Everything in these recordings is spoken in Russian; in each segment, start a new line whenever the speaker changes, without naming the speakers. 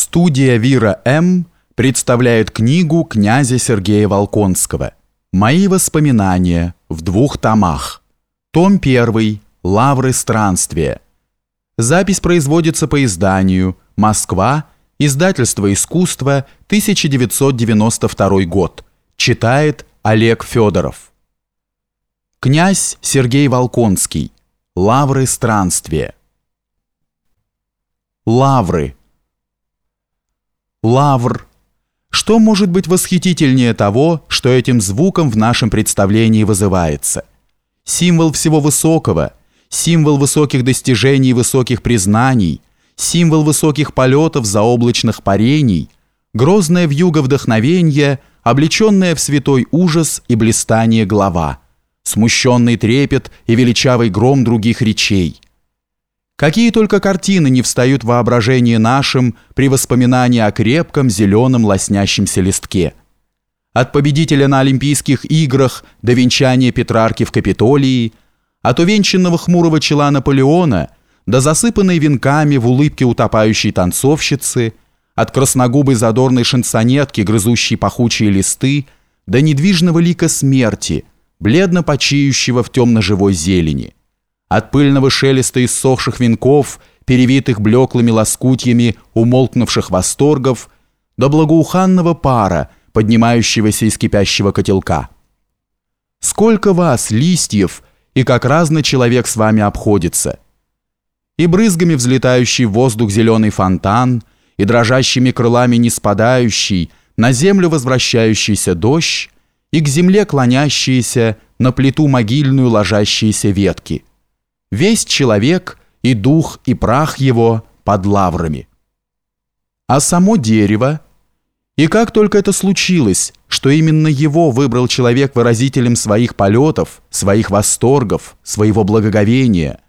Студия «Вира М.» представляет книгу князя Сергея Волконского «Мои воспоминания» в двух томах. Том 1. «Лавры странствия». Запись производится по изданию «Москва. Издательство искусства. 1992 год». Читает Олег Федоров. Князь Сергей Волконский. Лавры странствия. Лавры. Лавр. Что может быть восхитительнее того, что этим звуком в нашем представлении вызывается? Символ всего высокого, символ высоких достижений и высоких признаний, символ высоких полетов заоблачных парений, грозное вьюга вдохновения, облеченное в святой ужас и блистание глава, смущенный трепет и величавый гром других речей – Какие только картины не встают в воображение нашим при воспоминании о крепком зеленом лоснящемся листке. От победителя на Олимпийских играх до венчания Петрарки в Капитолии, от увенчанного хмурого чела Наполеона до засыпанной венками в улыбке утопающей танцовщицы, от красногубой задорной шансонетки, грызущей пахучие листы, до недвижного лика смерти, бледно почиющего в темно-живой зелени – от пыльного шелеста иссохших венков, перевитых блеклыми лоскутьями умолкнувших восторгов, до благоуханного пара, поднимающегося из кипящего котелка. Сколько вас, листьев, и как разный человек с вами обходится. И брызгами взлетающий в воздух зеленый фонтан, и дрожащими крылами не спадающий, на землю возвращающийся дождь, и к земле клонящиеся, на плиту могильную ложащиеся ветки – весь человек и дух и прах его под лаврами. А само дерево, и как только это случилось, что именно его выбрал человек выразителем своих полетов, своих восторгов, своего благоговения,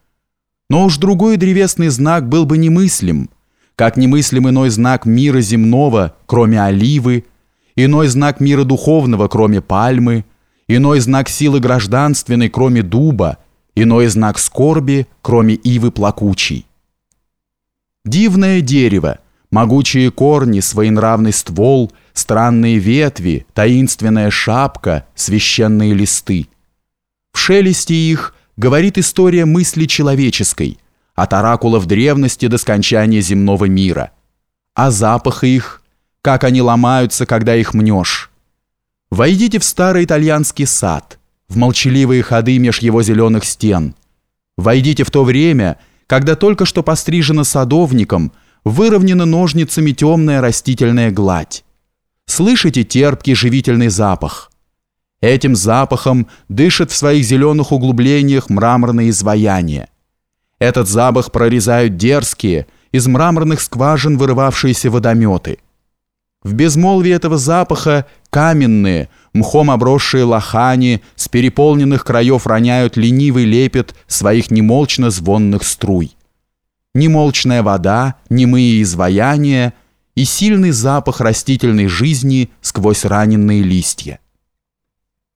но уж другой древесный знак был бы немыслим, как немыслим иной знак мира земного, кроме оливы, иной знак мира духовного, кроме пальмы, иной знак силы гражданственной, кроме дуба, иной знак скорби, кроме ивы плакучей. Дивное дерево, могучие корни, своенравный ствол, странные ветви, таинственная шапка, священные листы. В шелесте их говорит история мысли человеческой, от оракулов древности до скончания земного мира. А запах их, как они ломаются, когда их мнешь. Войдите в старый итальянский сад – в молчаливые ходы меж его зеленых стен. Войдите в то время, когда только что пострижена садовником, выровнена ножницами темная растительная гладь. Слышите терпкий живительный запах? Этим запахом дышит в своих зеленых углублениях мраморные изваяния. Этот запах прорезают дерзкие, из мраморных скважин вырывавшиеся водометы. В безмолвии этого запаха каменные, мхом обросшие лохани с переполненных краев роняют ленивый лепет своих немолчно-звонных струй. Немолчная вода, немые изваяния и сильный запах растительной жизни сквозь раненые листья.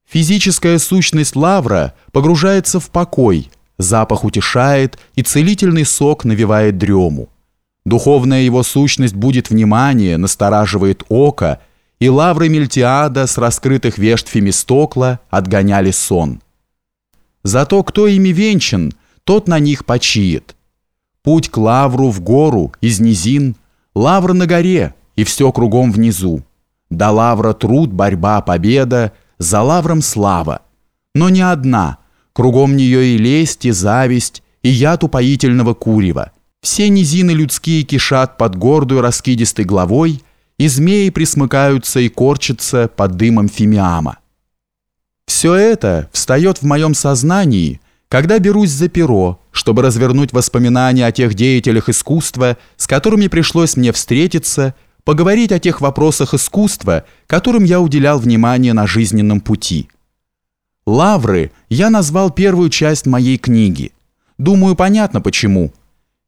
Физическая сущность лавра погружается в покой, запах утешает и целительный сок навевает дрему. Духовная его сущность будет внимание, настораживает око, и лавры Мельтиада с раскрытых вешт Фемистокла отгоняли сон. Зато кто ими венчан, тот на них почиет. Путь к лавру в гору, из низин, лавр на горе, и все кругом внизу. До лавра труд, борьба, победа, за лавром слава. Но не одна, кругом нее и лесть, и зависть, и яд упоительного курева. Все низины людские кишат под гордую раскидистой главой, и змеи присмыкаются и корчатся под дымом фимиама. Все это встает в моем сознании, когда берусь за перо, чтобы развернуть воспоминания о тех деятелях искусства, с которыми пришлось мне встретиться, поговорить о тех вопросах искусства, которым я уделял внимание на жизненном пути. «Лавры» я назвал первую часть моей книги. Думаю, понятно почему –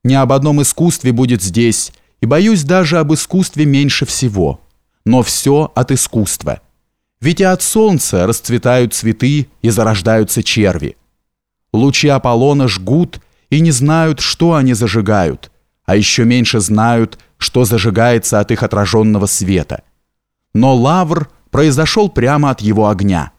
ни об одном искусстве будет здесь, и боюсь даже об искусстве меньше всего. Но все от искусства. Ведь и от солнца расцветают цветы и зарождаются черви. Лучи Аполлона жгут и не знают, что они зажигают, а еще меньше знают, что зажигается от их отраженного света. Но лавр произошел прямо от его огня –